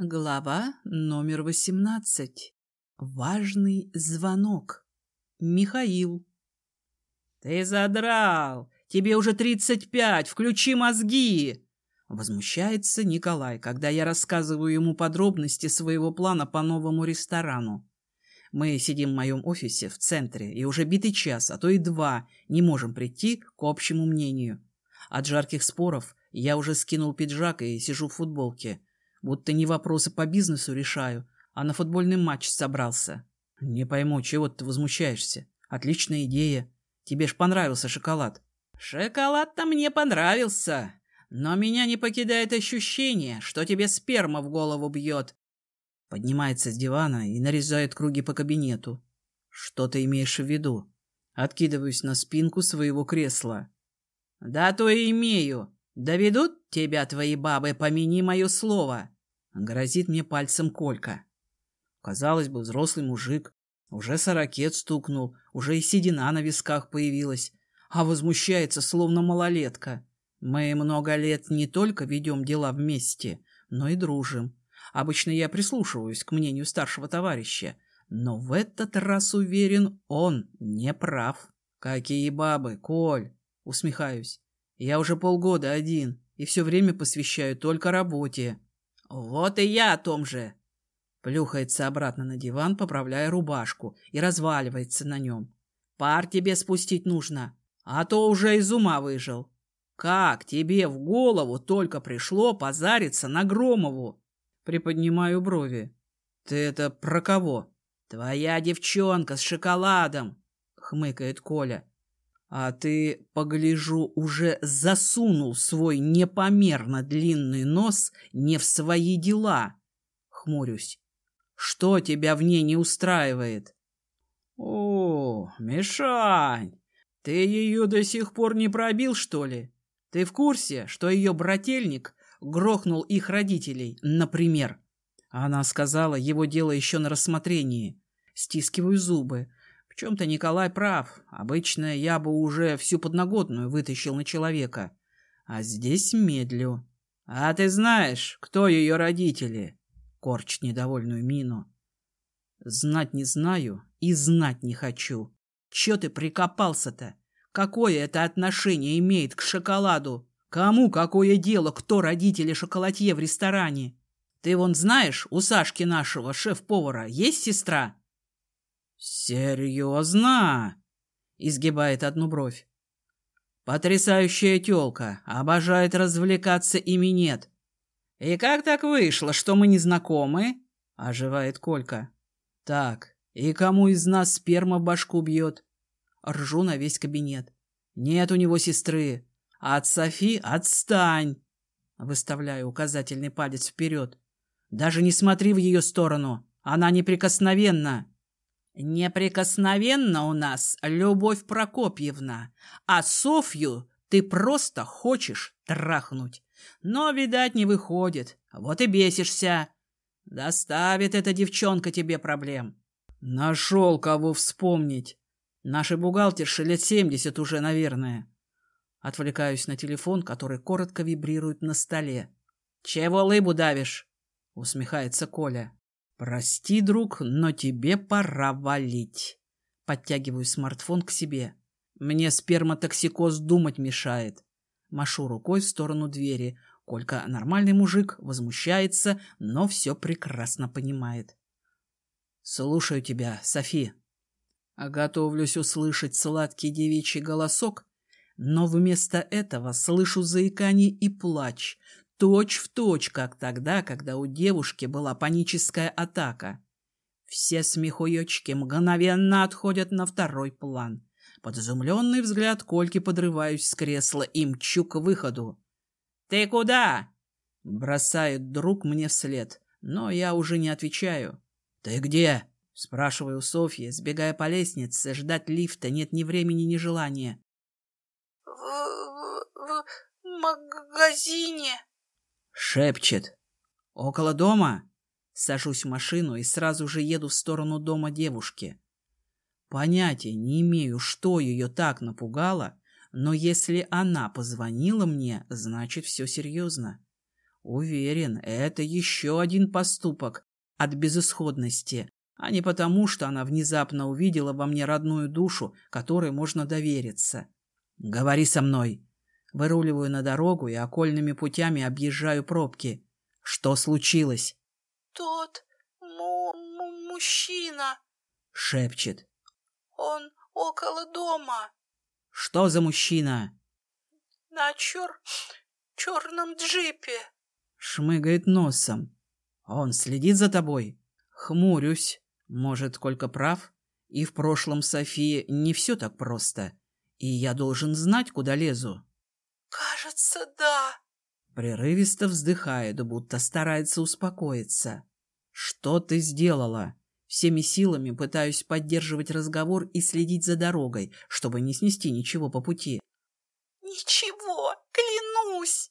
Глава номер восемнадцать. Важный звонок. Михаил. «Ты задрал! Тебе уже тридцать пять! Включи мозги!» Возмущается Николай, когда я рассказываю ему подробности своего плана по новому ресторану. Мы сидим в моем офисе в центре и уже битый час, а то и два, не можем прийти к общему мнению. От жарких споров я уже скинул пиджак и сижу в футболке – Будто не вопросы по бизнесу решаю, а на футбольный матч собрался. Не пойму, чего ты возмущаешься. Отличная идея. Тебе ж понравился шоколад. Шоколад-то мне понравился. Но меня не покидает ощущение, что тебе сперма в голову бьет. Поднимается с дивана и нарезает круги по кабинету. Что ты имеешь в виду? Откидываюсь на спинку своего кресла. Да то и имею. «Доведут тебя твои бабы, помяни мое слово!» Грозит мне пальцем Колька. Казалось бы, взрослый мужик. Уже сорокет стукнул, уже и седина на висках появилась. А возмущается, словно малолетка. Мы много лет не только ведем дела вместе, но и дружим. Обычно я прислушиваюсь к мнению старшего товарища, но в этот раз уверен, он не прав. «Какие бабы, Коль!» — усмехаюсь. Я уже полгода один и все время посвящаю только работе. Вот и я о том же. Плюхается обратно на диван, поправляя рубашку, и разваливается на нем. Пар тебе спустить нужно, а то уже из ума выжил. Как тебе в голову только пришло позариться на Громову? Приподнимаю брови. Ты это про кого? Твоя девчонка с шоколадом, хмыкает Коля. А ты, погляжу, уже засунул свой непомерно длинный нос не в свои дела. Хмурюсь. Что тебя в ней не устраивает? О, Мишань, ты ее до сих пор не пробил, что ли? Ты в курсе, что ее брательник грохнул их родителей, например? Она сказала, его дело еще на рассмотрении. Стискиваю зубы чем-то Николай прав. Обычно я бы уже всю подноготную вытащил на человека. А здесь медлю. А ты знаешь, кто ее родители? Корчит недовольную мину. Знать не знаю и знать не хочу. Че ты прикопался-то? Какое это отношение имеет к шоколаду? Кому какое дело, кто родители шоколадье в ресторане? Ты вон знаешь, у Сашки нашего, шеф-повара, есть сестра? «Серьезно?» — изгибает одну бровь. «Потрясающая тёлка, обожает развлекаться и минет. И как так вышло, что мы не знакомы?» — оживает Колька. «Так, и кому из нас сперма башку бьет?» Ржу на весь кабинет. «Нет у него сестры. От Софи отстань!» Выставляю указательный палец вперед. «Даже не смотри в ее сторону. Она неприкосновенна!» «Неприкосновенна у нас Любовь Прокопьевна, а Софью ты просто хочешь трахнуть. Но, видать, не выходит, вот и бесишься. Доставит эта девчонка тебе проблем». «Нашел кого вспомнить. Наши бухгалтерши лет семьдесят уже, наверное». Отвлекаюсь на телефон, который коротко вибрирует на столе. «Чего лыбу давишь?» — усмехается Коля. «Прости, друг, но тебе пора валить». Подтягиваю смартфон к себе. Мне сперматоксикоз думать мешает. Машу рукой в сторону двери. Колька нормальный мужик, возмущается, но все прекрасно понимает. «Слушаю тебя, Софи». Готовлюсь услышать сладкий девичий голосок, но вместо этого слышу заикание и плач, Точь в точь, как тогда, когда у девушки была паническая атака. Все смехуёчки мгновенно отходят на второй план. Под изумленный взгляд Кольки подрываюсь с кресла и мчу к выходу. «Ты куда?» — бросает друг мне вслед, но я уже не отвечаю. «Ты где?» — спрашиваю Софьи, сбегая по лестнице. Ждать лифта нет ни времени, ни желания. «В, в, в магазине», Шепчет. «Около дома?» Сажусь в машину и сразу же еду в сторону дома девушки. Понятия не имею, что ее так напугало, но если она позвонила мне, значит, все серьезно. Уверен, это еще один поступок от безысходности, а не потому, что она внезапно увидела во мне родную душу, которой можно довериться. Говори со мной. Выруливаю на дорогу и окольными путями объезжаю пробки. Что случилось? Тот му му мужчина, Шепчет. он около дома, Что за мужчина? на чер... черном джипе. Шмыгает носом. Он следит за тобой? Хмурюсь. Может, Колька прав? И в прошлом Софии не все так просто. И я должен знать, куда лезу. Кажется, да. Прерывисто вздыхает, будто старается успокоиться. Что ты сделала? Всеми силами пытаюсь поддерживать разговор и следить за дорогой, чтобы не снести ничего по пути. Ничего, клянусь.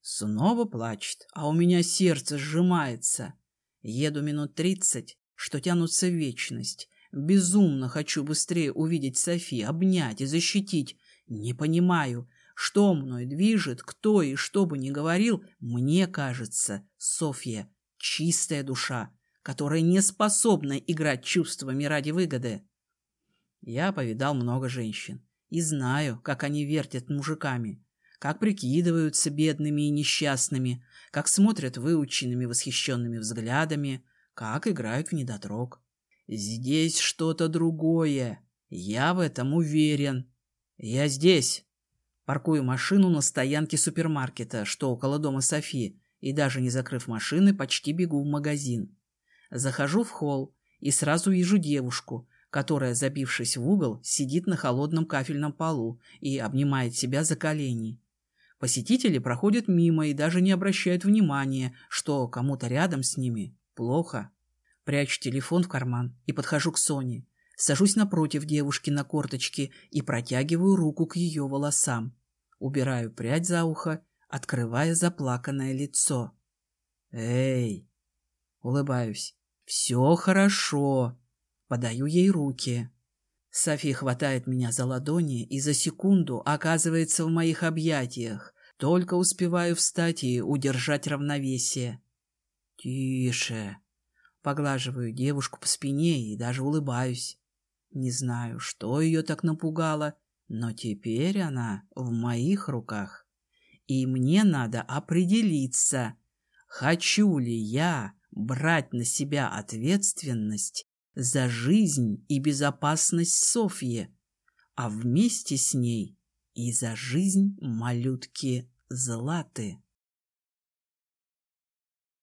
Снова плачет, а у меня сердце сжимается. Еду минут тридцать, что тянутся в вечность. Безумно хочу быстрее увидеть Софи, обнять и защитить. Не понимаю, что мной движет, кто и что бы ни говорил, мне кажется, Софья — чистая душа, которая не способна играть чувствами ради выгоды. Я повидал много женщин и знаю, как они вертят мужиками, как прикидываются бедными и несчастными, как смотрят выученными восхищенными взглядами, как играют в недотрог. Здесь что-то другое. Я в этом уверен. Я здесь. Паркую машину на стоянке супермаркета, что около дома Софи, и даже не закрыв машины, почти бегу в магазин. Захожу в холл и сразу вижу девушку, которая, забившись в угол, сидит на холодном кафельном полу и обнимает себя за колени. Посетители проходят мимо и даже не обращают внимания, что кому-то рядом с ними плохо. Прячу телефон в карман и подхожу к Соне. Сажусь напротив девушки на корточки и протягиваю руку к ее волосам. Убираю прядь за ухо, открывая заплаканное лицо. «Эй!» Улыбаюсь. «Все хорошо!» Подаю ей руки. Софи хватает меня за ладони и за секунду оказывается в моих объятиях. Только успеваю встать и удержать равновесие. «Тише!» Поглаживаю девушку по спине и даже улыбаюсь. Не знаю, что ее так напугало, но теперь она в моих руках. И мне надо определиться, хочу ли я брать на себя ответственность за жизнь и безопасность Софьи, а вместе с ней и за жизнь малютки Златы.